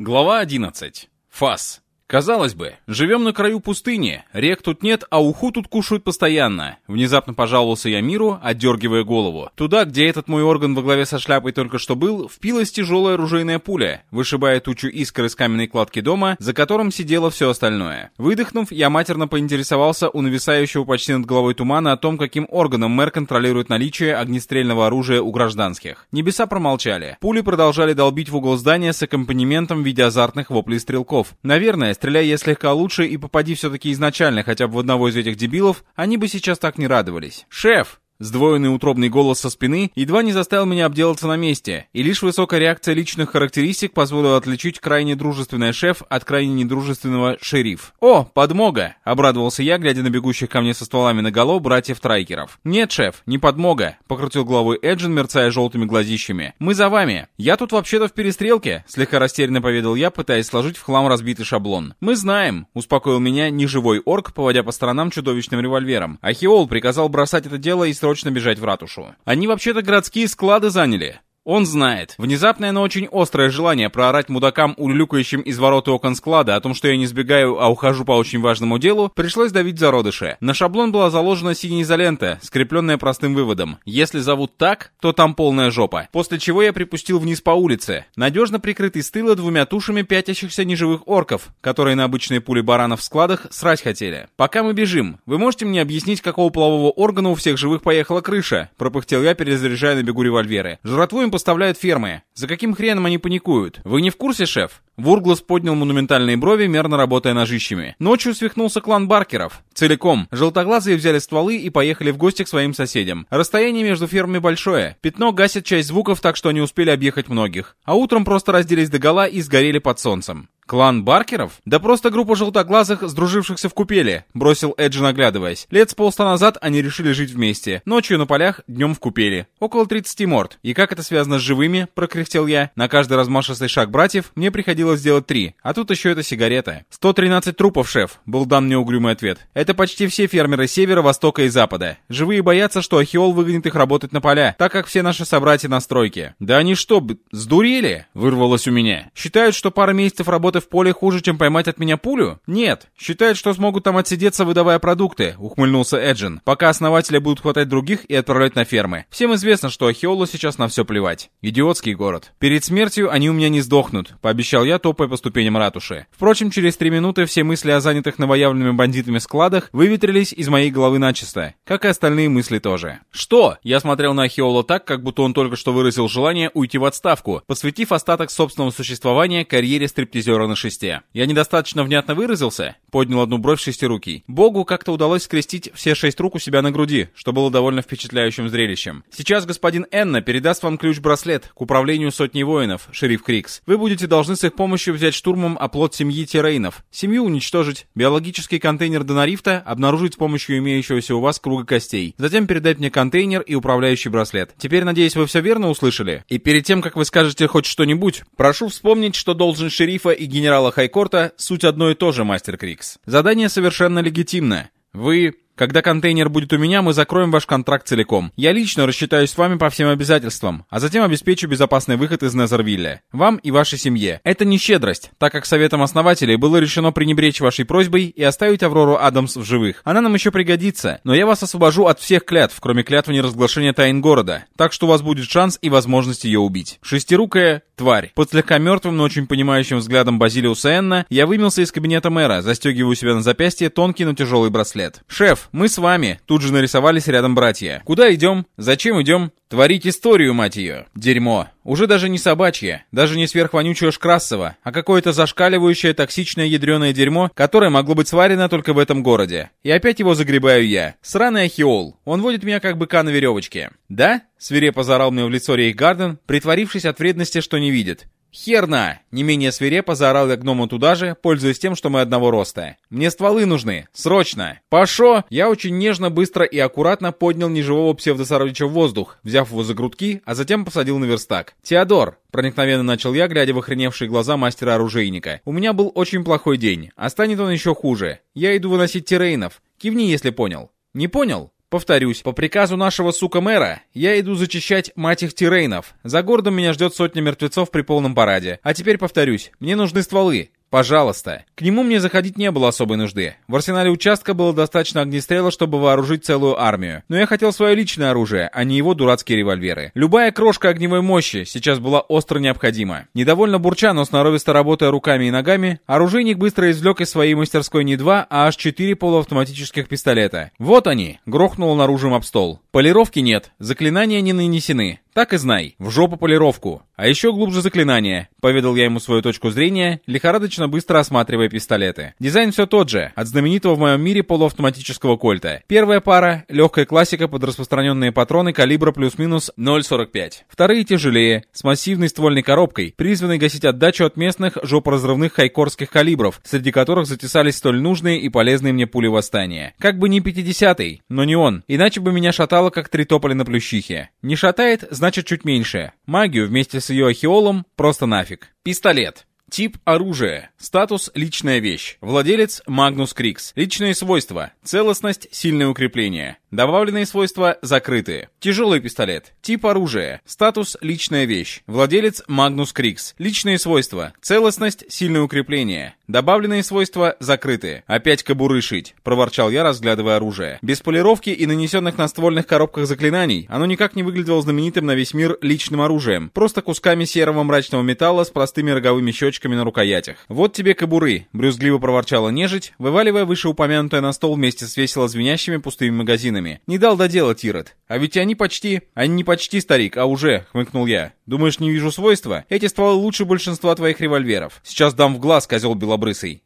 Глава 11. ФАС. Казалось бы, живем на краю пустыни, рек тут нет, а уху тут кушают постоянно. Внезапно пожаловался я миру, отдергивая голову. Туда, где этот мой орган во главе со шляпой только что был, впилась тяжелая оружейная пуля, вышибая тучу искр из каменной кладки дома, за которым сидело все остальное. Выдохнув, я матерно поинтересовался у нависающего почти над головой тумана о том, каким органом мэр контролирует наличие огнестрельного оружия у гражданских. Небеса промолчали. Пули продолжали долбить в угол здания с аккомпанементом в виде азартных воплей стрелков. Наверное, стреляя я слегка лучше и попади все-таки изначально хотя бы в одного из этих дебилов, они бы сейчас так не радовались. «Шеф!» Сдвоенный утробный голос со спины едва не заставил меня обделаться на месте, и лишь высокая реакция личных характеристик позволила отличить крайне дружественный шеф от крайне недружественного шериф. «О, подмога!» — обрадовался я, глядя на бегущих ко мне со стволами наголо братьев Трайкеров. «Нет, шеф, не подмога!» — покрутил головой Эджин, мерцая желтыми глазищами. «Мы за вами! Я тут вообще-то в перестрелке!» — слегка растерянно поведал я, пытаясь сложить в хлам разбитый шаблон. «Мы знаем!» — успокоил меня неживой орк, поводя по сторонам чудовищным револьвером. Ахиол приказал бросать это дело и срочно бежать в ратушу. Они вообще-то городские склады заняли. Он знает. Внезапное, но очень острое желание проорать мудакам, улюлюкающим из ворот окон склада, о том, что я не сбегаю, а ухожу по очень важному делу, пришлось давить зародыши. На шаблон была заложена синяя изолента, скрепленная простым выводом. Если зовут так, то там полная жопа. После чего я припустил вниз по улице, надежно прикрытый с тыла двумя тушами пятящихся неживых орков, которые на обычные пули баранов в складах срать хотели. Пока мы бежим, вы можете мне объяснить, какого полового органа у всех живых поехала крыша? Пропыхтел я, перезаряжая на бегу револьверы. Жратву им поставляют фермы. За каким хреном они паникуют? Вы не в курсе, шеф? Вурглас поднял монументальные брови, мерно работая ножищами. Ночью свихнулся клан Баркеров. Целиком. Желтоглазые взяли стволы и поехали в гости к своим соседям. Расстояние между фермами большое. Пятно гасит часть звуков, так что они успели объехать многих. А утром просто разделись догола и сгорели под солнцем. «Клан Баркеров? Да просто группа желтоглазых, сдружившихся в купеле», — бросил Эджин, оглядываясь. Лет с полста назад они решили жить вместе. Ночью на полях, днем в купеле. Около 30 морд. И как это связано с живыми, прокряхтел я. На каждый размашистый шаг братьев мне приходилось сделать три. А тут еще эта сигарета. 113 трупов, шеф, был дан мне угрюмый ответ. Это почти все фермеры севера, востока и запада. Живые боятся, что Ахиол выгонит их работать на поля, так как все наши собратья на стройке. Да они что, сдурели? Вырвалось у меня. Считают, что пара месяцев работы в поле хуже, чем поймать от меня пулю? Нет. Считают, что смогут там отсидеться, выдавая продукты, ухмыльнулся Эджин. Пока основатели будут хватать других и отправлять на фермы. Всем известно, что Ахиолу сейчас на все плевать. Идиотский город. Перед смертью они у меня не сдохнут, пообещал я, топая по ступеням ратуши. Впрочем, через три минуты все мысли о занятых новоявленными бандитами складах выветрились из моей головы начисто. Как и остальные мысли тоже. Что? Я смотрел на Ахиола так, как будто он только что выразил желание уйти в отставку, посвятив остаток собственного существования карьере стриптизера на шесте. Я недостаточно внятно выразился? Поднял одну бровь шестирукий. Богу как-то удалось скрестить все шесть рук у себя на груди, что было довольно впечатляющим зрелищем. Сейчас господин Энна передаст вам ключ-браслет к управлению сотней воинов, шериф Крикс. Вы будете должны с их помощью взять штурмом оплот семьи Тирейнов. Семью уничтожить, биологический контейнер Донарифта обнаружить с помощью имеющегося у вас круга костей. Затем передать мне контейнер и управляющий браслет. Теперь, надеюсь, вы все верно услышали? И перед тем, как вы скажете хоть что-нибудь, прошу вспомнить, что должен шерифа и генерала Хайкорта суть одно и то же, мастер Крикс. Задание совершенно легитимно. Вы когда контейнер будет у меня, мы закроем ваш контракт целиком. Я лично рассчитаюсь с вами по всем обязательствам, а затем обеспечу безопасный выход из Незервилля. Вам и вашей семье. Это не щедрость, так как советом основателей было решено пренебречь вашей просьбой и оставить Аврору Адамс в живых. Она нам еще пригодится, но я вас освобожу от всех клятв, кроме клятвы неразглашения тайн города, так что у вас будет шанс и возможность ее убить. Шестирукая тварь. Под слегка мертвым, но очень понимающим взглядом Базилиуса Энна, я вымился из кабинета мэра, застегиваю себя на запястье тонкий, но тяжелый браслет. «Шеф, мы с вами!» Тут же нарисовались рядом братья. «Куда идем? Зачем идем?» Творить историю, мать ее. Дерьмо. Уже даже не собачье, даже не сверхвонючее шкрассово, а какое-то зашкаливающее токсичное ядреное дерьмо, которое могло быть сварено только в этом городе. И опять его загребаю я. Сраный ахиол. Он водит меня как быка на веревочке. Да? Свирепо заорал мне в лицо Рейхгарден, притворившись от вредности, что не видит. «Херна!» — не менее свирепо заорал я гному туда же, пользуясь тем, что мы одного роста. «Мне стволы нужны! Срочно!» «Пашо!» Я очень нежно, быстро и аккуратно поднял неживого псевдосородича в воздух, взяв его за грудки, а затем посадил на верстак. «Теодор!» — проникновенно начал я, глядя в охреневшие глаза мастера-оружейника. «У меня был очень плохой день, а станет он еще хуже. Я иду выносить тирейнов. Кивни, если понял». «Не понял?» Повторюсь, по приказу нашего сука-мэра, я иду зачищать мать их тирейнов. За городом меня ждет сотня мертвецов при полном параде. А теперь повторюсь, мне нужны стволы. Пожалуйста. К нему мне заходить не было особой нужды. В арсенале участка было достаточно огнестрела, чтобы вооружить целую армию. Но я хотел свое личное оружие, а не его дурацкие револьверы. Любая крошка огневой мощи сейчас была остро необходима. Недовольно бурча, но сноровисто работая руками и ногами, оружейник быстро извлек из своей мастерской не два, а аж четыре полуавтоматических пистолета. Вот они, грохнул наружу об стол. Полировки нет, заклинания не нанесены. Так и знай, в жопу полировку. А еще глубже заклинание. Поведал я ему свою точку зрения, лихорадочно быстро осматривая пистолеты. Дизайн все тот же, от знаменитого в моем мире полуавтоматического кольта. Первая пара — легкая классика под распространенные патроны калибра плюс-минус 0,45. Вторые тяжелее, с массивной ствольной коробкой, призванной гасить отдачу от местных жопоразрывных хайкорских калибров, среди которых затесались столь нужные и полезные мне пули восстания. Как бы не 50-й, но не он, иначе бы меня шатало как три тополя на плющихе. Не шатает, значит значит чуть меньше. Магию вместе с ее ахиолом просто нафиг. Пистолет. Тип оружия. Статус личная вещь. Владелец Магнус Крикс. Личные свойства. Целостность, сильное укрепление. Добавленные свойства закрытые. Тяжелый пистолет. Тип оружия. Статус личная вещь. Владелец Магнус Крикс. Личные свойства. Целостность, сильное укрепление. Добавленные свойства закрытые. Опять кобуры шить, проворчал я, разглядывая оружие. Без полировки и нанесенных на ствольных коробках заклинаний, оно никак не выглядело знаменитым на весь мир личным оружием. Просто кусками серого мрачного металла с простыми роговыми щечками на рукоятях. Вот тебе кобуры, брюзгливо проворчала нежить, вываливая вышеупомянутое на стол вместе с весело звенящими пустыми магазинами. Не дал доделать Ирод. А ведь они почти... Они не почти, старик, а уже, хмыкнул я. Думаешь, не вижу свойства? Эти стволы лучше большинства твоих револьверов. Сейчас дам в глаз, козел белобрысый.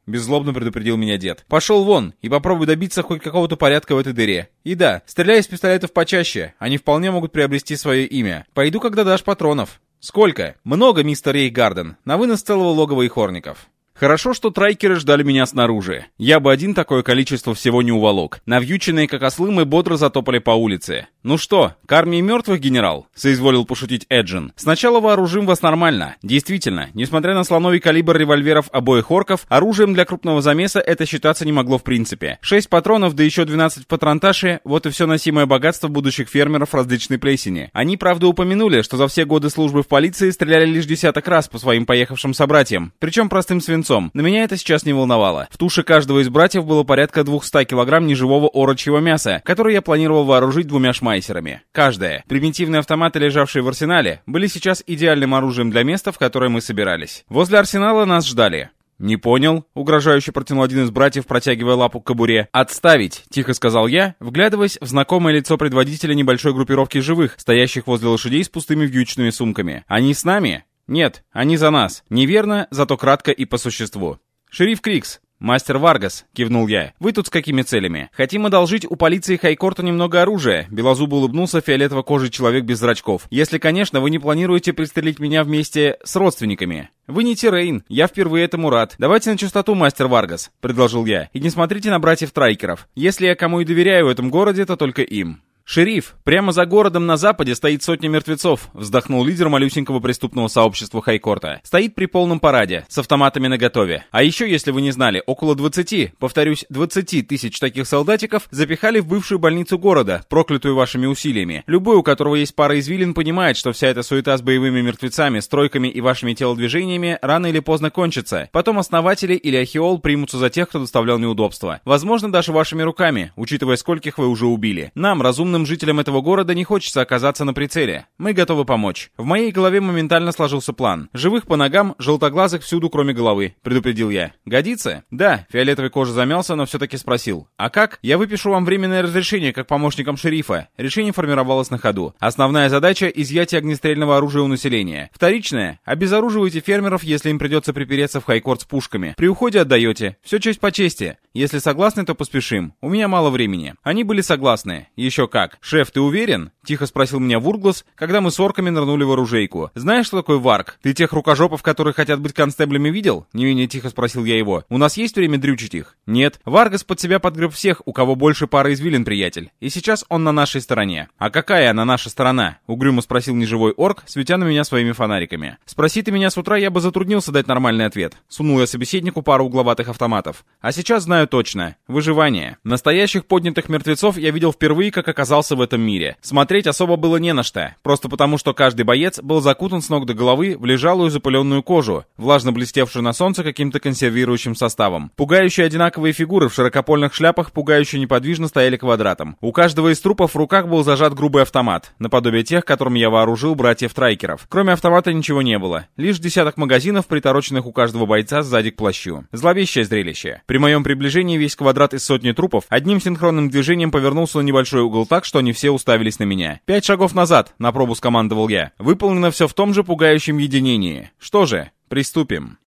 Беззлобно предупредил меня дед. Пошел вон и попробуй добиться хоть какого-то порядка в этой дыре. И да, стреляй из пистолетов почаще. Они вполне могут приобрести свое имя. Пойду, когда дашь патронов. Сколько? Много, мистер Рейгарден. На вынос целого логова и хорников. Хорошо, что трайкеры ждали меня снаружи. Я бы один такое количество всего не уволок. Навьюченные как ослы мы бодро затопали по улице. «Ну что, к армии мертвых, генерал?» — соизволил пошутить Эджин. «Сначала вооружим вас нормально. Действительно, несмотря на слоновий калибр револьверов обоих орков, оружием для крупного замеса это считаться не могло в принципе. Шесть патронов, да еще 12 в патронташе — вот и все носимое богатство будущих фермеров различной плесени. Они, правда, упомянули, что за все годы службы в полиции стреляли лишь десяток раз по своим поехавшим собратьям, причем простым свинцом. Но меня это сейчас не волновало. В туше каждого из братьев было порядка 200 килограмм неживого орочьего мяса, которое я планировал вооружить двумя шмайсерами. Каждая. Примитивные автоматы, лежавшие в арсенале, были сейчас идеальным оружием для места, в которое мы собирались. Возле арсенала нас ждали. «Не понял», — угрожающе протянул один из братьев, протягивая лапу к кобуре. «Отставить», — тихо сказал я, вглядываясь в знакомое лицо предводителя небольшой группировки живых, стоящих возле лошадей с пустыми вьючными сумками. «Они с нами?» «Нет, они за нас. Неверно, зато кратко и по существу». «Шериф Крикс, «Мастер Варгас», — кивнул я, — «вы тут с какими целями?» «Хотим одолжить у полиции Хайкорта немного оружия», — белозубо улыбнулся фиолетово-кожий человек без зрачков. «Если, конечно, вы не планируете пристрелить меня вместе с родственниками». «Вы не Тирейн, я впервые этому рад. Давайте на чистоту, мастер Варгас», — предложил я. «И не смотрите на братьев Трайкеров. Если я кому и доверяю в этом городе, то только им». «Шериф, прямо за городом на западе стоит сотня мертвецов», вздохнул лидер малюсенького преступного сообщества Хайкорта. «Стоит при полном параде, с автоматами наготове. А еще, если вы не знали, около 20, повторюсь, 20 тысяч таких солдатиков запихали в бывшую больницу города, проклятую вашими усилиями. Любой, у которого есть пара извилин, понимает, что вся эта суета с боевыми мертвецами, стройками и вашими телодвижениями рано или поздно кончится. Потом основатели или ахиол примутся за тех, кто доставлял неудобства. Возможно, даже вашими руками, учитывая, скольких вы уже убили. Нам, разумно разумным жителям этого города не хочется оказаться на прицеле. Мы готовы помочь. В моей голове моментально сложился план. Живых по ногам, желтоглазых всюду, кроме головы, предупредил я. Годится? Да, фиолетовый кожа замялся, но все-таки спросил. А как? Я выпишу вам временное разрешение как помощникам шерифа. Решение формировалось на ходу. Основная задача — изъятие огнестрельного оружия у населения. Вторичная — обезоруживайте фермеров, если им придется припереться в хайкорт с пушками. При уходе отдаете. Все честь по чести. Если согласны, то поспешим. У меня мало времени. Они были согласны. Еще как. Шаг. «Шеф, ты уверен?» — тихо спросил меня Вурглас, когда мы с орками нырнули в оружейку. «Знаешь, что такое варк? Ты тех рукожопов, которые хотят быть констеблями, видел?» Не менее тихо спросил я его. «У нас есть время дрючить их?» «Нет. Варгас под себя подгреб всех, у кого больше пары извилин, приятель. И сейчас он на нашей стороне». «А какая она наша сторона?» — угрюмо спросил неживой орк, светя на меня своими фонариками. «Спроси ты меня с утра, я бы затруднился дать нормальный ответ». Сунул я собеседнику пару угловатых автоматов. «А сейчас знаю точно. Выживание. Настоящих поднятых мертвецов я видел впервые, как оказался в этом мире. Смотреть особо было не на что. Просто потому, что каждый боец был закутан с ног до головы в лежалую запыленную кожу, влажно блестевшую на солнце каким-то консервирующим составом. Пугающие одинаковые фигуры в широкопольных шляпах пугающе неподвижно стояли квадратом. У каждого из трупов в руках был зажат грубый автомат, наподобие тех, которым я вооружил братьев Трайкеров. Кроме автомата ничего не было. Лишь десяток магазинов, притороченных у каждого бойца сзади к плащу. Зловещее зрелище. При моем приближении весь квадрат из сотни трупов одним синхронным движением повернулся на небольшой угол так, что они все уставились на меня. «Пять шагов назад!» — на пробу скомандовал я. Выполнено все в том же пугающем единении. Что же, приступим.